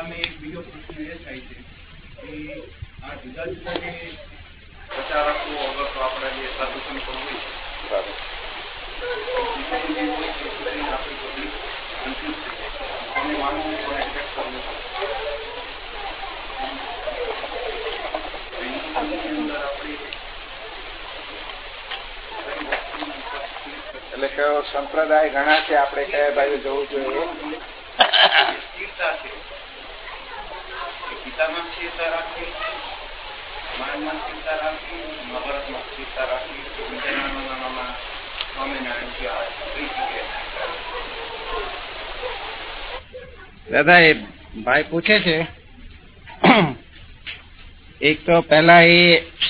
સામે એક બીજો પ્રશ્ન એ થાય છે. કે આ જુદા જુદા જે પ્રચારકો અગર તો આપણા જે સાધુ સંતો હોય એટલે કયો સંપ્રદાય ઘણા છે? આપણે કયા બાજુ જવું જોઈએ સ્થિરતા છે એ ગીતામાં સ્થિરતા રાખવી સ્થિરતા રાખવી મહાભારતમાં સ્થિરતા રાખવી કે બીજા નાના નાનામાં સ્વામિનારાયણ આ કઈ જગ્યાએ દાદા એ ભાઈ પૂછે છે, એક તો પહેલા એ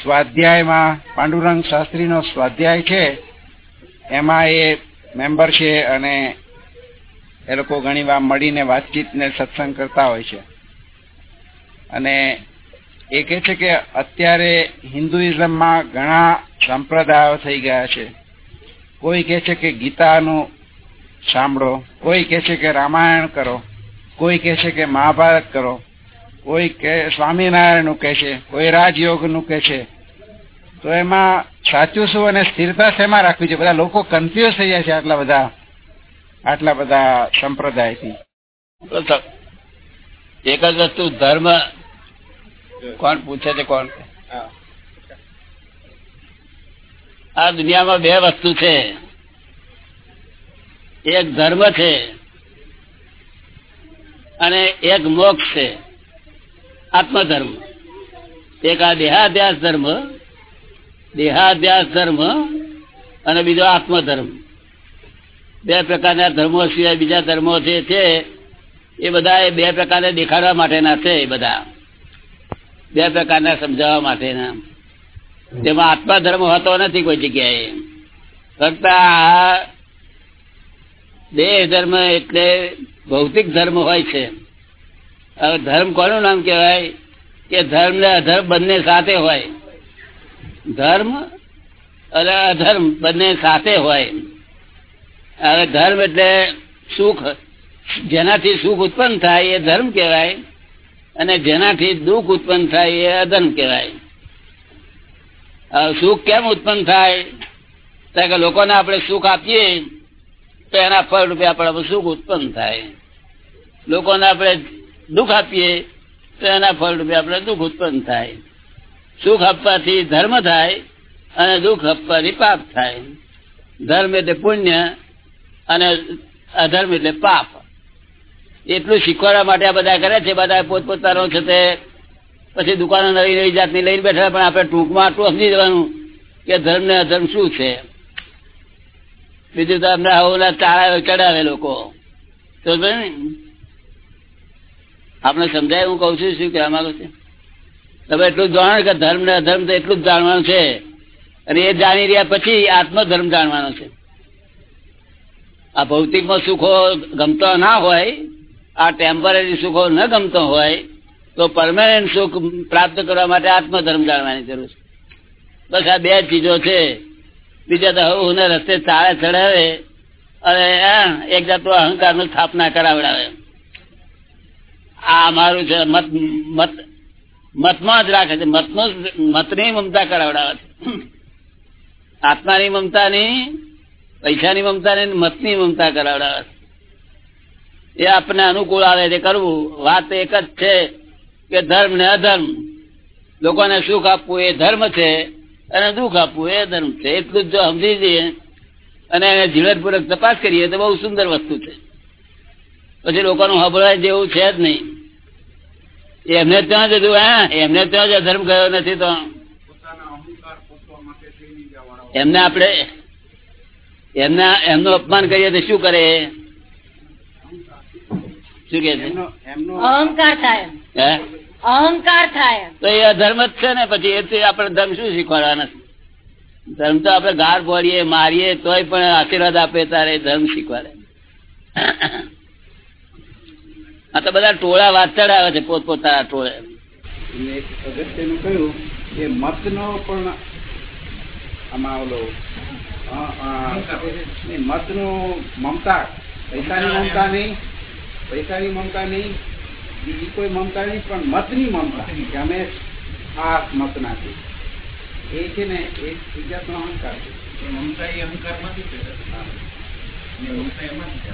સ્વાધ્યાયમાં પાંડુરંગ શાસ્ત્રીનો સ્વાધ્યાય છે, એમાં એ મેમ્બર છે અને એ લોકો ઘણી વાર મળીને વાતચીત ને સત્સંગ કરતા હોય છે. અને એ કહે છે કે અત્યારે હિન્દુઇઝમમાં ઘણા સંપ્રદાયો થઈ ગયા છે. કોઈ કહે છે કે ગીતાનું સાંભળો, કોઈ કહે છે કે રામાયણ કરો, કોઈ કહે છે કે મહાભારત કરો, કોઈ કે સ્વામિનારાયણનું કહે છે, કોઈ રાજયોગનું કહે છે. તો એમાં સાચું શું અને સ્થિરતા શેમાં રાખવી છે બધા લોકો કન્ફ્યુઝ થઈ જાય છે આટલા બધા આટલા બધા સંપ્રદાયથી. એક જ વસ્તુ, ધર્મ કોણ પૂછે છે કોણ? આ દુનિયામાં બે વસ્તુ છે. એક ધર્મ છે અને એક મોક્ષ છે. આત્મધર્મ. એક આ દેહાધ્યાસ ધર્મ દેહાધ્યાસ ધર્મ અને બીજો આત્મધર્મ. બે પ્રકારના ધર્મો સિવાય બીજા ધર્મો જે છે એ બધા એ બે પ્રકારને દેખાડવા માટેના છે એ બધા. બે પ્રકારના સમજાવવા માટેના. તેમાં આત્મા ધર્મ હોતો નથી કોઈ જગ્યાએ. ફક્ત દેહ ધર્મ એટલે ભૌતિક ધર્મ હોય છે. હવે ધર્મ કોનું નામ કહેવાય? કે ધર્મ ને અધર્મ બંને સાથે હોય. ધર્મ અને અધર્મ બંને સાથે હોય. હવે ધર્મ એટલે સુખ. જેનાથી સુખ ઉત્પન્ન થાય એ ધર્મ કહેવાય. અને જેનાથી દુઃખ ઉત્પન્ન થાય એ અધર્મ કહેવાય. સુખ કેમ ઉત્પન્ન થાય? કે લોકોને આપણે સુખ આપીએ, તો એના ફળ રૂપે આપણા સુખ ઉત્પન્ન થાય. લોકોને આપણે દુઃખ આપીએ, તો એના ફળ રૂપે આપણે દુઃખ ઉત્પન્ન થાય. સુખ આપવાથી ધર્મ થાય, અને દુઃખ આપવાથી પાપ થાય. ધર્મ એટલે પુણ્ય, અને અધર્મ એટલે પાપ. એટલું શીખવાડવા માટે આ બધા કરે છે, બધા પોતપોતાનો છે તે. પછી દુકાનો નવી નવી જાતની લઈને બેઠા પણ આપણે ટૂંકમાં આટલું સમજી દેવાનું કે ધર્મ ને અધર્મ શું છે. બીજું તો અમને આવું ચડાવે લોકો. તો આપણે સમજાય હું કઉ છું, શું કહેવા માંગુ છું? તમે એટલું જાણો કે ધર્મ ને અધર્મ તો એટલું જ જાણવાનું છે. અને એ જાણી રહ્યા પછી આત્મધર્મ જાણવાનો છે. આ ભૌતિકમાં સુખો ગમતો ના હોય આ ટેમ્પરરી સુખો ન ગમતો હોય, તો પરમાનન્ટ સુખ પ્રાપ્ત કરવા માટે આત્મધર્મ જાણવાની જરૂર છે. બસ આ બે ચીજો છે. બીજા તો હું રસ્તે ચાળે ચડાવે અને એક જાતનો અહંકારનું સ્થાપના કરાવડાવે. આ અમારું છે મત મત, મતમાં જ રાખે છે. મતનો મતની મમતા કરાવડાવે છે. આત્માની મમતા ની પૈસાની મમતા ને મતની મમતા કરાવડાવે એ આપણને અનુકૂળ આવે તે કરવું. વાત એક જ છે કે ધર્મ ને અધર્મ. લોકોને સુખ આપવું એ ધર્મ છે અને દુઃખ આપવું એ ધર્મ છે. એટલું જ જો સમજી જઈએ અને એને ઝીણવટપૂર્વક તપાસ કરીએ તો બહુ સુંદર વસ્તુ છે. પછી લોકોનું હબળાય જેવું છે જ નહીં. એમને ત્યાં જ હતું હા એમને ત્યાં જ અધર્મ ગયો નથી તો એમને આપણે એમના એમનું અપમાન કરીએ તો શું કરે? શું કે અહંકાર થાય હે? અહંકાર થાય તો એ અધર્મ જ છે ને પછી એ આપણે ધર્મ શું શીખવાડવાના ધર્મ તો આપણે ગાર પોડીએ મારીએ તોય પણ આશીર્વાદ આપે તારે ધર્મ શીખવાડે. આ તો બધા ટોળા વાત ચડાવે છે પોતપોતાના ટોળે. એમને એક અગત્યનું કહ્યું કે મતનો પણ આમાં ઓલો મતનું મમતા પૈસાની મમતા નહીં પૈસાની મમતા નહીં બીજી કોઈ મમતા નહીં પણ મતની મમતા. કે અમે આ મતના છે એ છે ને એ બીજાનો અહંકાર છે. મમતા એ અહંકારમાંથી નથી એ મમતા એમાંથી